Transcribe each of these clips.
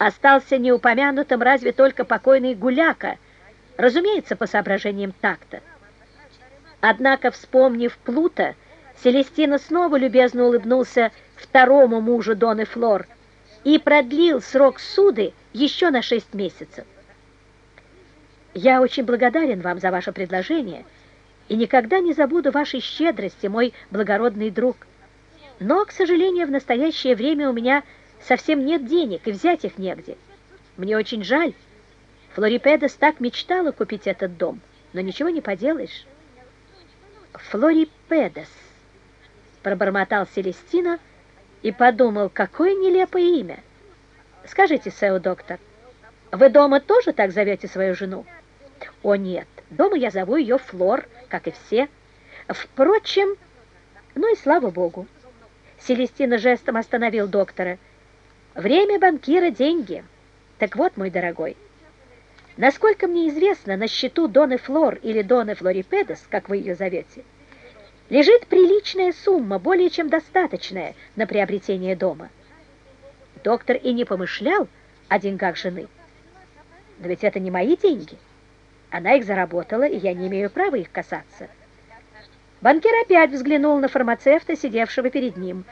Остался неупомянутым разве только покойный Гуляка, разумеется, по соображениям такта. Однако, вспомнив Плута, Селестина снова любезно улыбнулся второму мужу Доны Флор и продлил срок суды еще на шесть месяцев. «Я очень благодарен вам за ваше предложение и никогда не забуду вашей щедрости, мой благородный друг. Но, к сожалению, в настоящее время у меня совсем нет денег, и взять их негде. Мне очень жаль. Флорипедес так мечтала купить этот дом, но ничего не поделаешь. Флорипедес, пробормотал Селестина и подумал, какое нелепое имя. Скажите, Сео, доктор, вы дома тоже так зовете свою жену? О, нет, дома я зову ее Флор, как и все. Впрочем, ну и слава богу. Селестина жестом остановил доктора. Время банкира – деньги. Так вот, мой дорогой, насколько мне известно, на счету Доны Флор или Доны Флорипедес, как вы ее зовете, лежит приличная сумма, более чем достаточная на приобретение дома. Доктор и не помышлял о деньгах жены. Но ведь это не мои деньги. Она их заработала, и я не имею права их касаться. Банкир опять взглянул на фармацевта, сидевшего перед ним.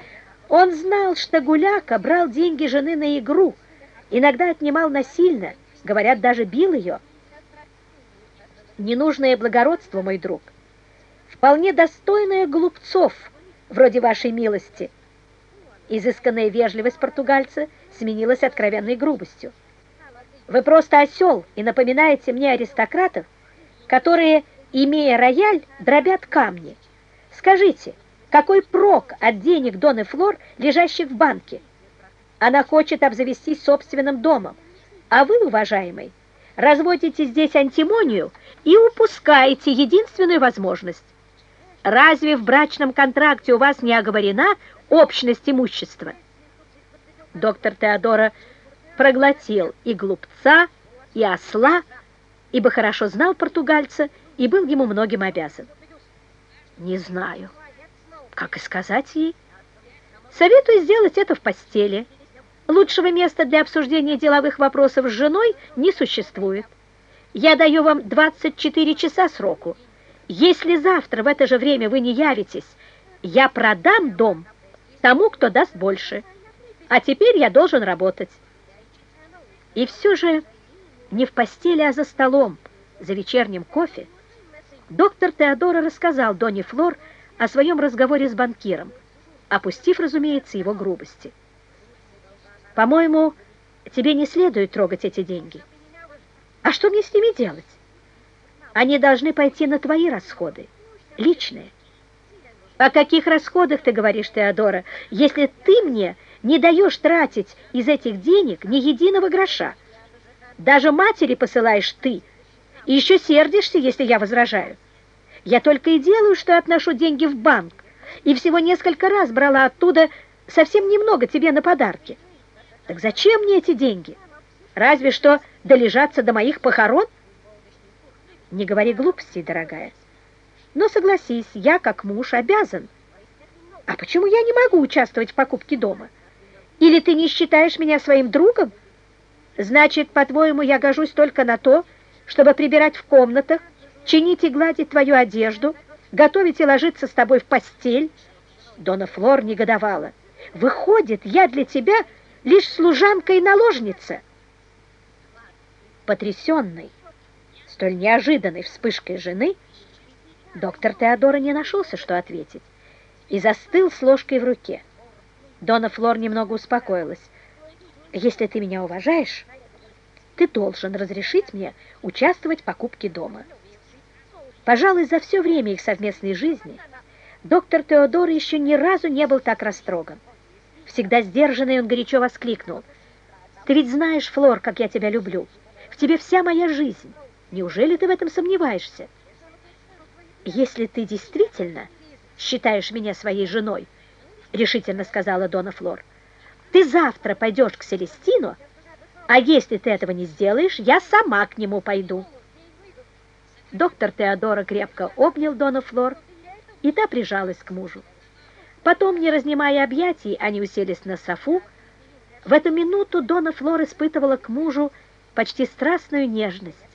Он знал, что Гуляка брал деньги жены на игру, иногда отнимал насильно, говорят, даже бил ее. Ненужное благородство, мой друг, вполне достойное глупцов, вроде вашей милости. Изысканная вежливость португальца сменилась откровенной грубостью. Вы просто осел и напоминаете мне аристократов, которые имея рояль, дробят камни. Скажите, какой прок от денег Доны Флор, лежащих в банке? Она хочет обзавестись собственным домом, а вы, уважаемый, разводите здесь антимонию и упускаете единственную возможность. Разве в брачном контракте у вас не оговорена общность имущества? Доктор Теодора проглотил и глупца, и осла, ибо хорошо знал португальца и был ему многим обязан. Не знаю, как и сказать ей. Советую сделать это в постели. Лучшего места для обсуждения деловых вопросов с женой не существует. Я даю вам 24 часа сроку. Если завтра в это же время вы не явитесь, я продам дом тому, кто даст больше. А теперь я должен работать. И все же не в постели, а за столом, за вечерним кофе, Доктор Теодора рассказал Доне Флор о своем разговоре с банкиром, опустив, разумеется, его грубости. «По-моему, тебе не следует трогать эти деньги. А что мне с ними делать? Они должны пойти на твои расходы, личные. О каких расходах ты говоришь, Теодора, если ты мне не даешь тратить из этих денег ни единого гроша? Даже матери посылаешь ты – и еще сердишься, если я возражаю. Я только и делаю, что отношу деньги в банк, и всего несколько раз брала оттуда совсем немного тебе на подарки. Так зачем мне эти деньги? Разве что долежаться до моих похорон? Не говори глупостей, дорогая. Но согласись, я как муж обязан. А почему я не могу участвовать в покупке дома? Или ты не считаешь меня своим другом? Значит, по-твоему, я гожусь только на то, чтобы прибирать в комнатах, чинить и гладить твою одежду, готовить и ложиться с тобой в постель. Дона Флор негодовала. Выходит, я для тебя лишь служанка и наложница. Потрясенный, столь неожиданной вспышкой жены, доктор Теодора не нашелся, что ответить, и застыл с ложкой в руке. Дона Флор немного успокоилась. «Если ты меня уважаешь, ты должен разрешить мне участвовать в покупке дома. Пожалуй, за все время их совместной жизни доктор Теодор еще ни разу не был так растроган. Всегда сдержанный, он горячо воскликнул. «Ты ведь знаешь, Флор, как я тебя люблю. В тебе вся моя жизнь. Неужели ты в этом сомневаешься?» «Если ты действительно считаешь меня своей женой, — решительно сказала Дона Флор, — ты завтра пойдешь к Селестину, — а если ты этого не сделаешь, я сама к нему пойду. Доктор Теодора крепко обнял Дона Флор, и та прижалась к мужу. Потом, не разнимая объятий, они уселись на софу В эту минуту Дона Флор испытывала к мужу почти страстную нежность.